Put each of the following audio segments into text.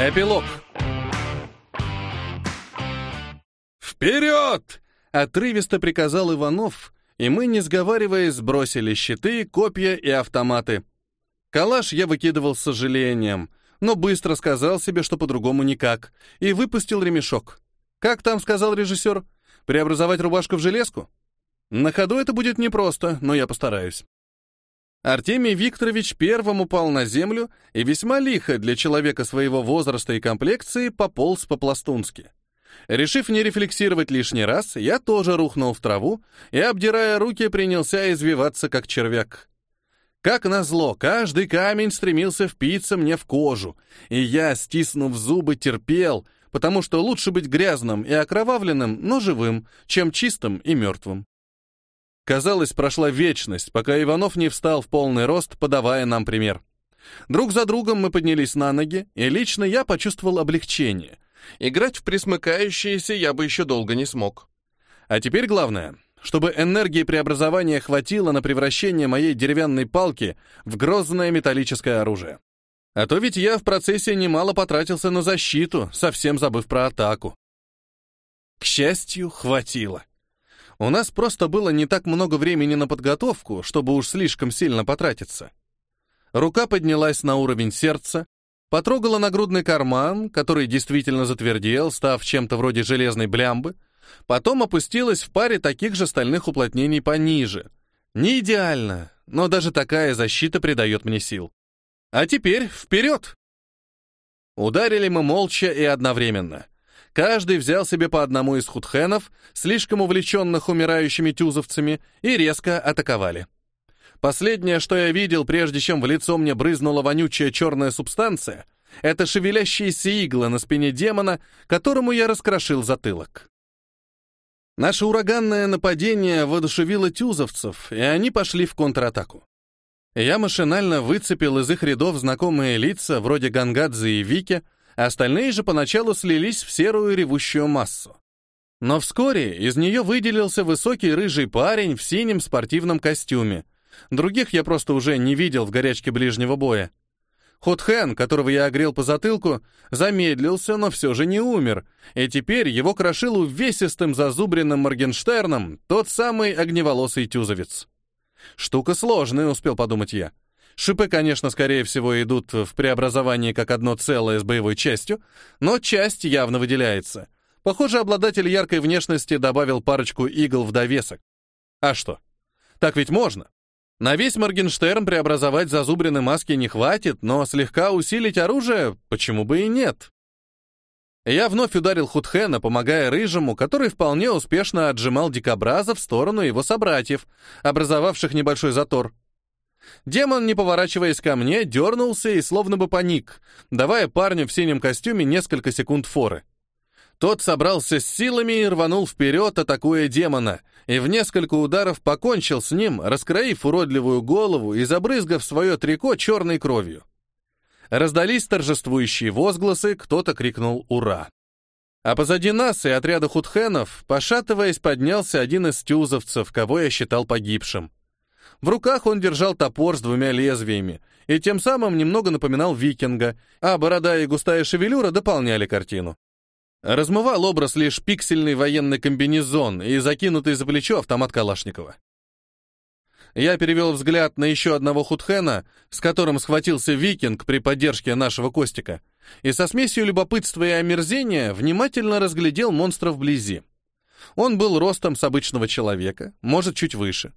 Эпилог. «Вперед!» — отрывисто приказал Иванов, и мы, не сговариваясь, сбросили щиты, копья и автоматы. Калаш я выкидывал с сожалением, но быстро сказал себе, что по-другому никак, и выпустил ремешок. Как там сказал режиссер? Преобразовать рубашку в железку? На ходу это будет непросто, но я постараюсь. Артемий Викторович первым упал на землю и весьма лихо для человека своего возраста и комплекции пополз по-пластунски. Решив не рефлексировать лишний раз, я тоже рухнул в траву и, обдирая руки, принялся извиваться, как червяк. Как назло, каждый камень стремился впиться мне в кожу, и я, стиснув зубы, терпел, потому что лучше быть грязным и окровавленным, но живым, чем чистым и мертвым. Казалось, прошла вечность, пока Иванов не встал в полный рост, подавая нам пример. Друг за другом мы поднялись на ноги, и лично я почувствовал облегчение. Играть в присмыкающиеся я бы еще долго не смог. А теперь главное, чтобы энергии преобразования хватило на превращение моей деревянной палки в грозное металлическое оружие. А то ведь я в процессе немало потратился на защиту, совсем забыв про атаку. К счастью, хватило. У нас просто было не так много времени на подготовку, чтобы уж слишком сильно потратиться. Рука поднялась на уровень сердца, потрогала нагрудный карман, который действительно затвердел, став чем-то вроде железной блямбы, потом опустилась в паре таких же стальных уплотнений пониже. Не идеально, но даже такая защита придает мне сил. А теперь вперед! Ударили мы молча и одновременно. Каждый взял себе по одному из худхенов, слишком увлеченных умирающими тюзовцами, и резко атаковали. Последнее, что я видел, прежде чем в лицо мне брызнула вонючая черная субстанция, это шевелящиеся иглы на спине демона, которому я раскрошил затылок. Наше ураганное нападение воодушевило тюзовцев, и они пошли в контратаку. Я машинально выцепил из их рядов знакомые лица, вроде Гангадзе и Вики, Остальные же поначалу слились в серую ревущую массу. Но вскоре из нее выделился высокий рыжий парень в синем спортивном костюме. Других я просто уже не видел в горячке ближнего боя. Хотхэн, которого я огрел по затылку, замедлился, но все же не умер, и теперь его крошил увесистым зазубренным Моргенштерном тот самый огневолосый тюзовец. Штука сложная, успел подумать я. Шипы, конечно, скорее всего, идут в преобразовании как одно целое с боевой частью, но часть явно выделяется. Похоже, обладатель яркой внешности добавил парочку игл в довесок. А что? Так ведь можно. На весь Моргенштерн преобразовать зазубрины маски не хватит, но слегка усилить оружие почему бы и нет? Я вновь ударил Худхена, помогая Рыжему, который вполне успешно отжимал дикобраза в сторону его собратьев, образовавших небольшой затор. Демон, не поворачиваясь ко мне, дернулся и словно бы паник, давая парню в синем костюме несколько секунд форы. Тот собрался с силами и рванул вперед, атакуя демона, и в несколько ударов покончил с ним, раскроив уродливую голову и забрызгав свое трико черной кровью. Раздались торжествующие возгласы, кто-то крикнул «Ура!». А позади нас и отряда худхенов, пошатываясь, поднялся один из тюзовцев, кого я считал погибшим. В руках он держал топор с двумя лезвиями и тем самым немного напоминал викинга, а борода и густая шевелюра дополняли картину. Размывал образ лишь пиксельный военный комбинезон и закинутый за плечо автомат Калашникова. Я перевел взгляд на еще одного худхена, с которым схватился викинг при поддержке нашего Костика, и со смесью любопытства и омерзения внимательно разглядел монстра вблизи. Он был ростом с обычного человека, может, чуть выше.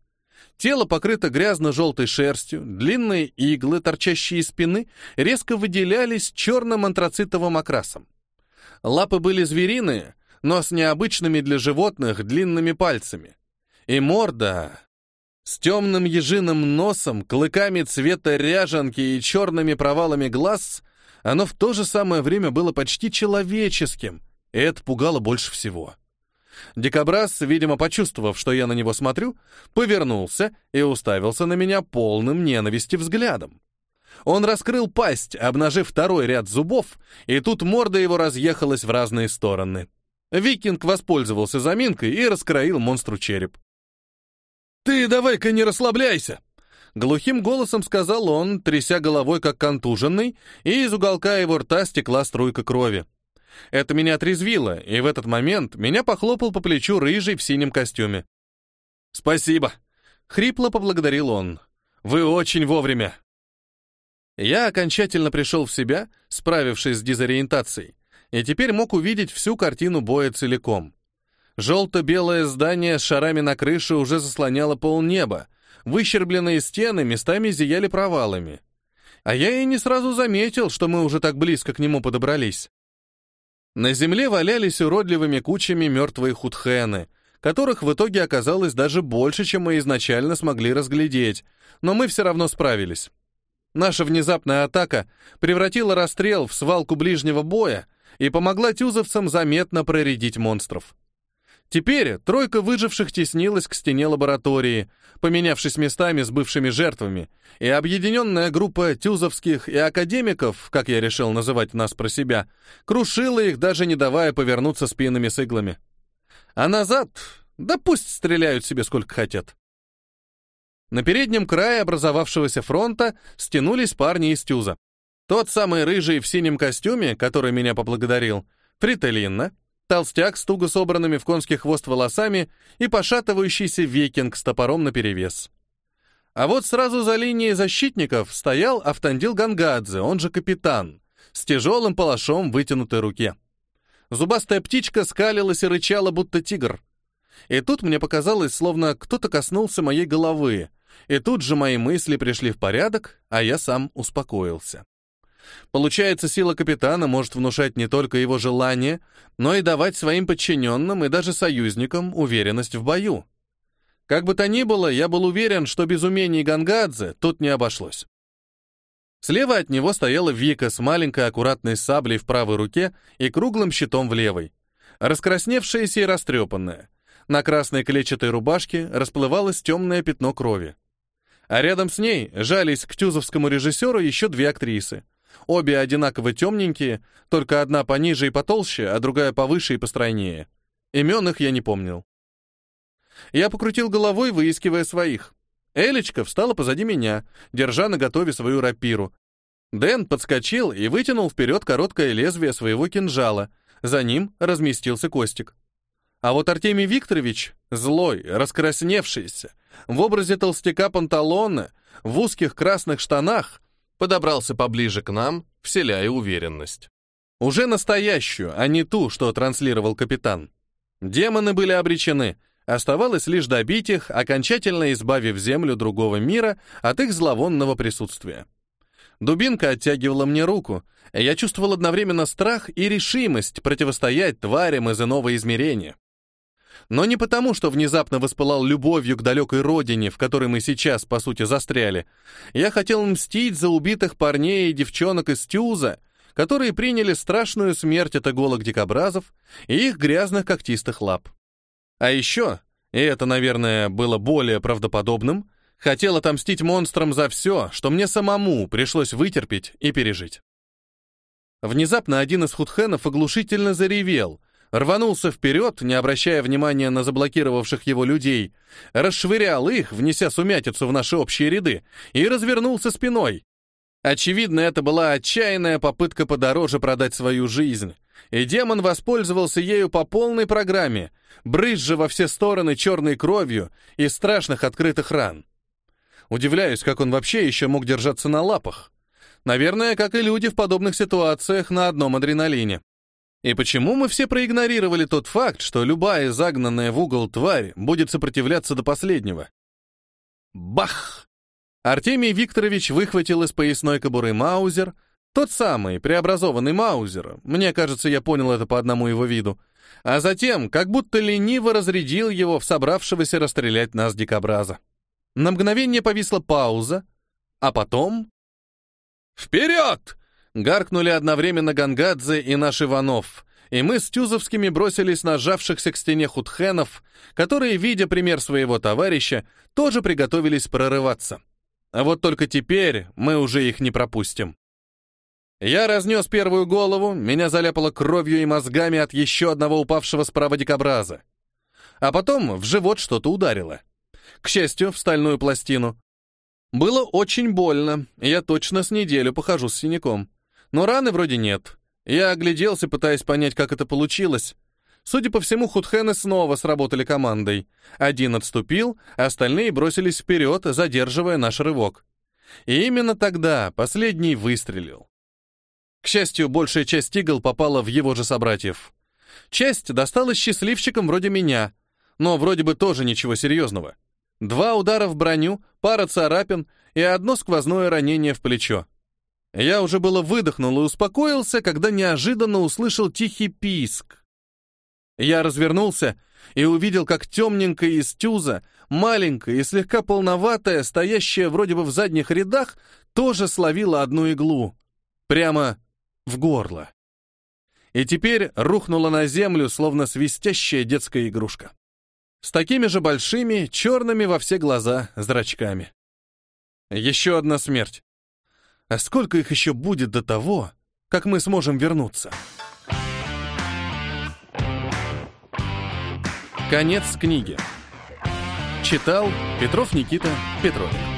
Тело покрыто грязно-желтой шерстью, длинные иглы, торчащие из спины, резко выделялись черным антрацитовым окрасом. Лапы были звериные, но с необычными для животных длинными пальцами. И морда с темным ежиным носом, клыками цвета ряженки и черными провалами глаз, оно в то же самое время было почти человеческим, и это пугало больше всего. Дикобраз, видимо, почувствовав, что я на него смотрю, повернулся и уставился на меня полным ненависти взглядом. Он раскрыл пасть, обнажив второй ряд зубов, и тут морда его разъехалась в разные стороны. Викинг воспользовался заминкой и раскроил монстру череп. «Ты давай-ка не расслабляйся!» Глухим голосом сказал он, тряся головой как контуженный, и из уголка его рта стекла струйка крови. Это меня отрезвило, и в этот момент меня похлопал по плечу рыжий в синем костюме. «Спасибо!» — хрипло поблагодарил он. «Вы очень вовремя!» Я окончательно пришел в себя, справившись с дезориентацией, и теперь мог увидеть всю картину боя целиком. Желто-белое здание с шарами на крыше уже заслоняло полнеба, выщербленные стены местами зияли провалами. А я и не сразу заметил, что мы уже так близко к нему подобрались. На земле валялись уродливыми кучами мертвые худхены, которых в итоге оказалось даже больше, чем мы изначально смогли разглядеть, но мы все равно справились. Наша внезапная атака превратила расстрел в свалку ближнего боя и помогла тюзовцам заметно проредить монстров. Теперь тройка выживших теснилась к стене лаборатории, поменявшись местами с бывшими жертвами, и объединенная группа тюзовских и академиков, как я решил называть нас про себя, крушила их, даже не давая повернуться спинами с иглами. А назад, да пусть стреляют себе сколько хотят. На переднем крае образовавшегося фронта стянулись парни из Тюза. Тот самый рыжий в синем костюме, который меня поблагодарил, Фрителинна, толстяк с туго собранными в конский хвост волосами и пошатывающийся викинг с топором наперевес. А вот сразу за линией защитников стоял Автандил Гангадзе, он же капитан, с тяжелым палашом в вытянутой руке. Зубастая птичка скалилась и рычала, будто тигр. И тут мне показалось, словно кто-то коснулся моей головы, и тут же мои мысли пришли в порядок, а я сам успокоился. Получается, сила капитана может внушать не только его желание, но и давать своим подчиненным и даже союзникам уверенность в бою. Как бы то ни было, я был уверен, что без умений Гангадзе тут не обошлось. Слева от него стояла Вика с маленькой аккуратной саблей в правой руке и круглым щитом в левой. Раскрасневшаяся и растрепанная. На красной клетчатой рубашке расплывалось темное пятно крови. А рядом с ней жались к тюзовскому режиссеру еще две актрисы. Обе одинаково темненькие, только одна пониже и потолще, а другая повыше и постройнее. Имен их я не помнил. Я покрутил головой, выискивая своих. Элечка встала позади меня, держа на готове свою рапиру. Дэн подскочил и вытянул вперед короткое лезвие своего кинжала. За ним разместился Костик. А вот Артемий Викторович, злой, раскрасневшийся, в образе толстяка панталона, в узких красных штанах, подобрался поближе к нам, вселяя уверенность. Уже настоящую, а не ту, что транслировал капитан. Демоны были обречены, оставалось лишь добить их, окончательно избавив землю другого мира от их зловонного присутствия. Дубинка оттягивала мне руку, я чувствовал одновременно страх и решимость противостоять тварям из иного измерения. Но не потому, что внезапно воспылал любовью к далекой родине, в которой мы сейчас, по сути, застряли. Я хотел мстить за убитых парней и девчонок из Тюза, которые приняли страшную смерть от иголок дикобразов и их грязных когтистых лап. А еще, и это, наверное, было более правдоподобным, хотел отомстить монстрам за все, что мне самому пришлось вытерпеть и пережить. Внезапно один из худхенов оглушительно заревел — рванулся вперед, не обращая внимания на заблокировавших его людей, расшвырял их, внеся сумятицу в наши общие ряды, и развернулся спиной. Очевидно, это была отчаянная попытка подороже продать свою жизнь, и демон воспользовался ею по полной программе, брызжа во все стороны черной кровью и страшных открытых ран. Удивляюсь, как он вообще еще мог держаться на лапах. Наверное, как и люди в подобных ситуациях на одном адреналине. И почему мы все проигнорировали тот факт, что любая загнанная в угол тварь будет сопротивляться до последнего? Бах! Артемий Викторович выхватил из поясной кобуры Маузер, тот самый, преобразованный Маузер, мне кажется, я понял это по одному его виду, а затем как будто лениво разрядил его в собравшегося расстрелять нас дикобраза. На мгновение повисла пауза, а потом... «Вперед!» Гаркнули одновременно Гангадзе и наш Иванов, и мы с Тюзовскими бросились на сжавшихся к стене худхенов, которые, видя пример своего товарища, тоже приготовились прорываться. А вот только теперь мы уже их не пропустим. Я разнес первую голову, меня заляпало кровью и мозгами от еще одного упавшего справа дикобраза. А потом в живот что-то ударило. К счастью, в стальную пластину. Было очень больно, я точно с неделю похожу с синяком. Но раны вроде нет. Я огляделся, пытаясь понять, как это получилось. Судя по всему, худхены снова сработали командой. Один отступил, остальные бросились вперед, задерживая наш рывок. И именно тогда последний выстрелил. К счастью, большая часть игл попала в его же собратьев. Часть досталась счастливчикам вроде меня, но вроде бы тоже ничего серьезного. Два удара в броню, пара царапин и одно сквозное ранение в плечо. Я уже было выдохнул и успокоился, когда неожиданно услышал тихий писк. Я развернулся и увидел, как темненькая из тюза, маленькая и слегка полноватая, стоящая вроде бы в задних рядах, тоже словила одну иглу. Прямо в горло. И теперь рухнула на землю, словно свистящая детская игрушка с такими же большими, черными во все глаза зрачками. Еще одна смерть. А сколько их еще будет до того, как мы сможем вернуться? Конец книги. Читал Петров Никита Петрович.